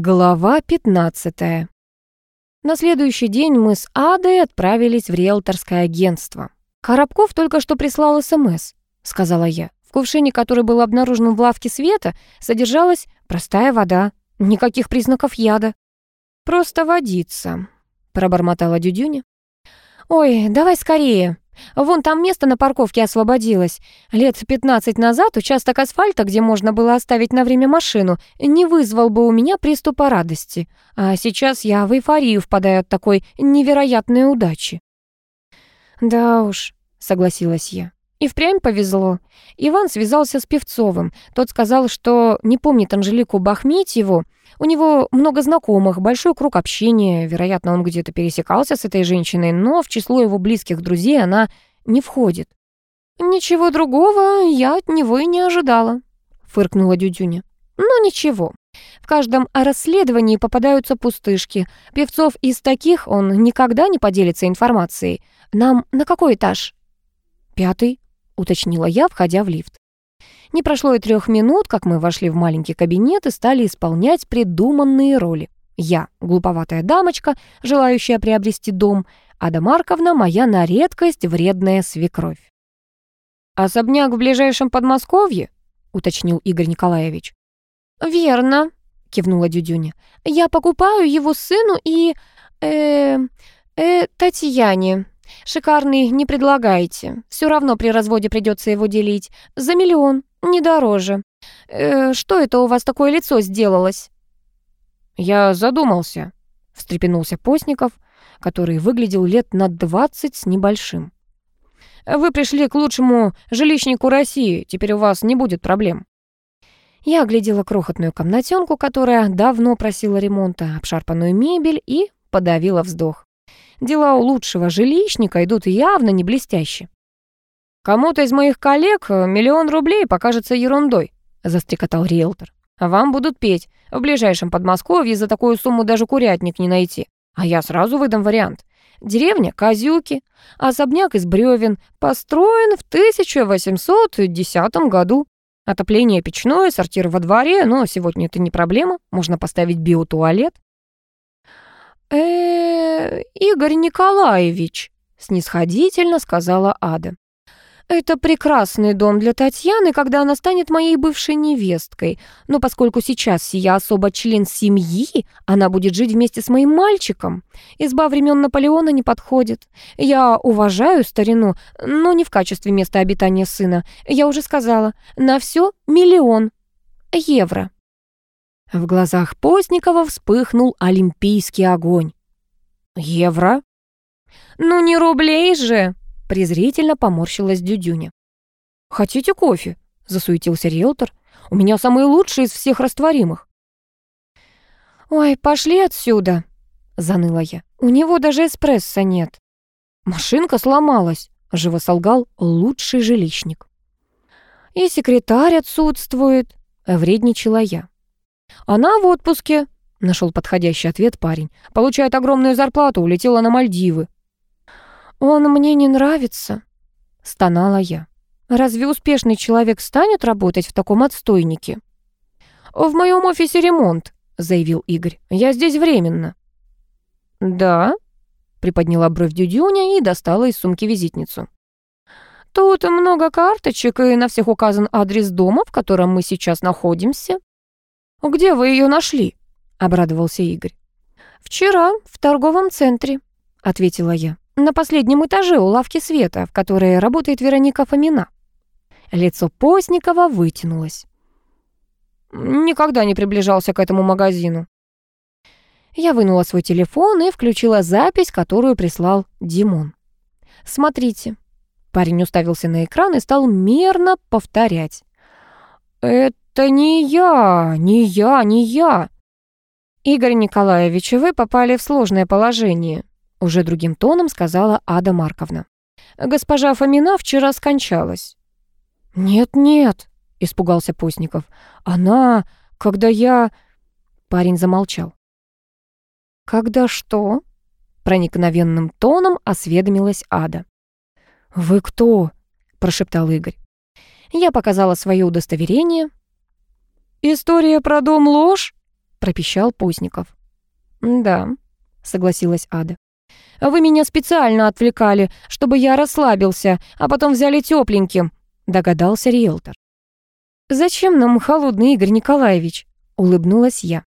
Глава 15. На следующий день мы с Адой отправились в риэлторское агентство. «Коробков только что прислал СМС», — сказала я. В кувшине, который был обнаружен в лавке света, содержалась простая вода, никаких признаков яда. «Просто водица», — пробормотала Дюдюня. «Ой, давай скорее», Вон там место на парковке освободилось. Лет 15 назад участок асфальта, где можно было оставить на время машину, не вызвал бы у меня приступа радости. А сейчас я в эйфорию впадаю от такой невероятной удачи. «Да уж», — согласилась я. И впрямь повезло. Иван связался с Певцовым. Тот сказал, что не помнит Анжелику Бахметьеву. У него много знакомых, большой круг общения. Вероятно, он где-то пересекался с этой женщиной, но в число его близких друзей она не входит. «Ничего другого я от него и не ожидала», — фыркнула Дюдюня. «Но ничего. В каждом расследовании попадаются пустышки. Певцов из таких он никогда не поделится информацией. Нам на какой этаж?» «Пятый», уточнила я, входя в лифт. Не прошло и трех минут, как мы вошли в маленький кабинет и стали исполнять придуманные роли. Я — глуповатая дамочка, желающая приобрести дом, Ада Марковна — моя на редкость вредная свекровь. «Особняк в ближайшем Подмосковье?» — уточнил Игорь Николаевич. «Верно», — кивнула Дюдюня. «Я покупаю его сыну и... э... э... Татьяне. Шикарный не предлагаете. Все равно при разводе придется его делить. За миллион, не дороже. Э, что это у вас такое лицо сделалось?» «Я задумался», — встрепенулся Постников, который выглядел лет на двадцать с небольшим. «Вы пришли к лучшему жилищнику России, теперь у вас не будет проблем». Я оглядела крохотную комнатенку, которая давно просила ремонта, обшарпанную мебель и подавила вздох. Дела у лучшего жилищника идут явно не блестяще. «Кому-то из моих коллег миллион рублей покажется ерундой», — застрекотал риэлтор. «Вам будут петь. В ближайшем Подмосковье за такую сумму даже курятник не найти. А я сразу выдам вариант. Деревня Козюки, особняк из бревен, построен в 1810 году. Отопление печное, сортир во дворе, но сегодня это не проблема, можно поставить биотуалет э Игорь Николаевич», — снисходительно сказала Ада. «Это прекрасный дом для Татьяны, когда она станет моей бывшей невесткой. Но поскольку сейчас сия особо член семьи, она будет жить вместе с моим мальчиком. Изба времен Наполеона не подходит. Я уважаю старину, но не в качестве места обитания сына. Я уже сказала, на все миллион евро». В глазах Постникова вспыхнул олимпийский огонь. «Евро?» «Ну не рублей же!» — презрительно поморщилась Дюдюня. «Хотите кофе?» — засуетился риэлтор. «У меня самый лучший из всех растворимых». «Ой, пошли отсюда!» — заныла я. «У него даже эспрессо нет». «Машинка сломалась», — живо солгал лучший жилищник. «И секретарь отсутствует», — вредничала я. «Она в отпуске», — нашел подходящий ответ парень. «Получает огромную зарплату, улетела на Мальдивы». «Он мне не нравится», — стонала я. «Разве успешный человек станет работать в таком отстойнике?» «В моем офисе ремонт», — заявил Игорь. «Я здесь временно». «Да?» — приподняла бровь Дюдюня и достала из сумки визитницу. «Тут много карточек, и на всех указан адрес дома, в котором мы сейчас находимся». «Где вы ее нашли?» — обрадовался Игорь. «Вчера в торговом центре», — ответила я. «На последнем этаже у лавки света, в которой работает Вероника Фомина». Лицо Постникова вытянулось. «Никогда не приближался к этому магазину». Я вынула свой телефон и включила запись, которую прислал Димон. «Смотрите». Парень уставился на экран и стал мерно повторять. «Это «Это не я, не я, не я!» «Игорь Николаевич, вы попали в сложное положение», уже другим тоном сказала Ада Марковна. «Госпожа Фомина вчера скончалась». «Нет-нет», — испугался Постников. «Она, когда я...» Парень замолчал. «Когда что?» — проникновенным тоном осведомилась Ада. «Вы кто?» — прошептал Игорь. Я показала свое удостоверение, «История про дом ложь?» — пропищал Постников. «Да», — согласилась Ада. «Вы меня специально отвлекали, чтобы я расслабился, а потом взяли тепленьким», — догадался риэлтор. «Зачем нам холодный Игорь Николаевич?» — улыбнулась я.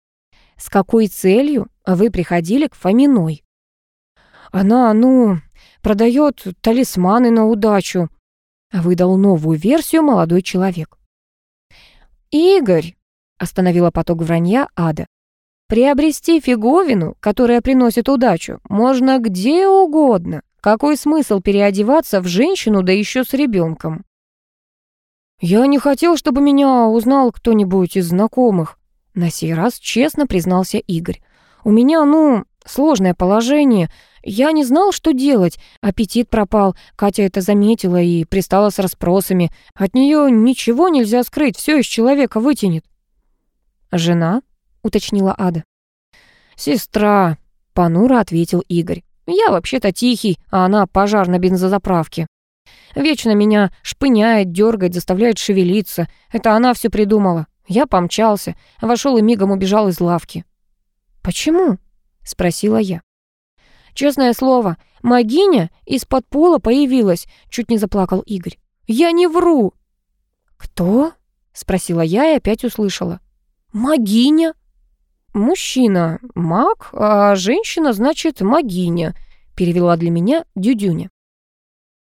«С какой целью вы приходили к Фоминой?» «Она, ну, продает талисманы на удачу», — выдал новую версию молодой человек. «Игорь», — остановила поток вранья Ада, «приобрести фиговину, которая приносит удачу, можно где угодно. Какой смысл переодеваться в женщину, да еще с ребенком?» «Я не хотел, чтобы меня узнал кто-нибудь из знакомых», — на сей раз честно признался Игорь. «У меня, ну, сложное положение, я не знал, что делать. Аппетит пропал. Катя это заметила и пристала с расспросами. От нее ничего нельзя скрыть, все из человека вытянет. «Жена?» — уточнила Ада. «Сестра», — понуро ответил Игорь. «Я вообще-то тихий, а она пожар на бензозаправке. Вечно меня шпыняет, дергает, заставляет шевелиться. Это она все придумала. Я помчался, вошел и мигом убежал из лавки». «Почему?» — спросила я. Честное слово, магиня из-под пола появилась, чуть не заплакал Игорь. Я не вру. Кто? спросила я и опять услышала. Магиня. Мужчина маг, а женщина значит магиня, перевела для меня Дюдюня.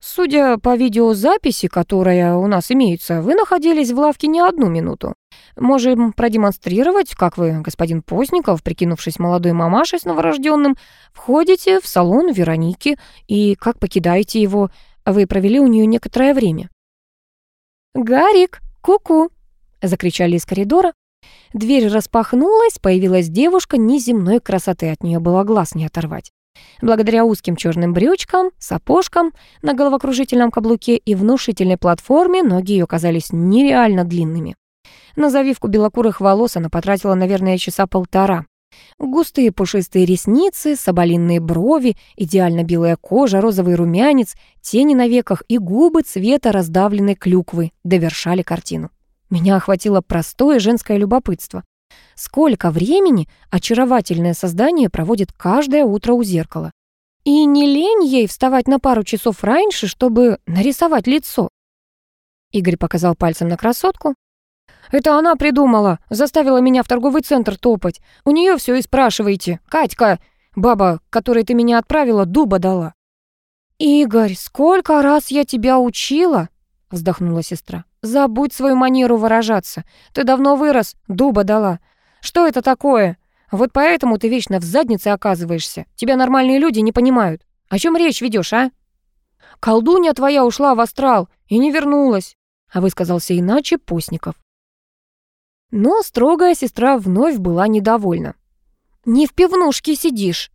Судя по видеозаписи, которая у нас имеется, вы находились в лавке не одну минуту. Можем продемонстрировать, как вы, господин Постников, прикинувшись молодой мамашей с новорожденным, входите в салон Вероники и как покидаете его. Вы провели у нее некоторое время. «Гарик, ку-ку!» — закричали из коридора. Дверь распахнулась, появилась девушка неземной красоты, от нее было глаз не оторвать. Благодаря узким черным брючкам, сапожкам на головокружительном каблуке и внушительной платформе ноги ее казались нереально длинными. На завивку белокурых волос она потратила, наверное, часа полтора. Густые пушистые ресницы, соболиные брови, идеально белая кожа, розовый румянец, тени на веках и губы цвета раздавленной клюквы довершали картину. Меня охватило простое женское любопытство. Сколько времени очаровательное создание проводит каждое утро у зеркала? И не лень ей вставать на пару часов раньше, чтобы нарисовать лицо? Игорь показал пальцем на красотку. «Это она придумала, заставила меня в торговый центр топать. У нее все и спрашиваете. Катька, баба, которой ты меня отправила, дуба дала». «Игорь, сколько раз я тебя учила?» вздохнула сестра. «Забудь свою манеру выражаться. Ты давно вырос, дуба дала. Что это такое? Вот поэтому ты вечно в заднице оказываешься. Тебя нормальные люди не понимают. О чем речь ведешь, а? Колдунья твоя ушла в астрал и не вернулась, а высказался иначе Постников. Но строгая сестра вновь была недовольна. «Не в пивнушке сидишь!»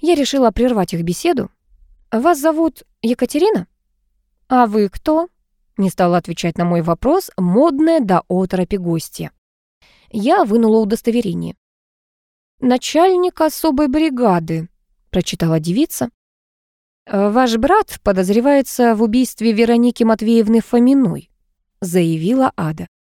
Я решила прервать их беседу. «Вас зовут Екатерина?» «А вы кто?» Не стала отвечать на мой вопрос модная до оторопи гостья. Я вынула удостоверение. «Начальник особой бригады», — прочитала девица. «Ваш брат подозревается в убийстве Вероники Матвеевны Фоминой», — заявила Ада.